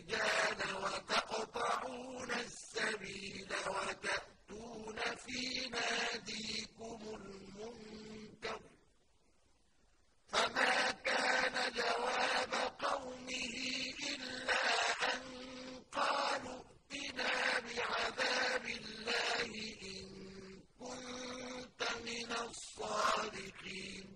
الرجال وتقطعون السبيل وتأتون في ناديكم المنكر فما كان جواب قومه إلا أن قالوا ائتنا بعذاب الله إن كنت من الصادقين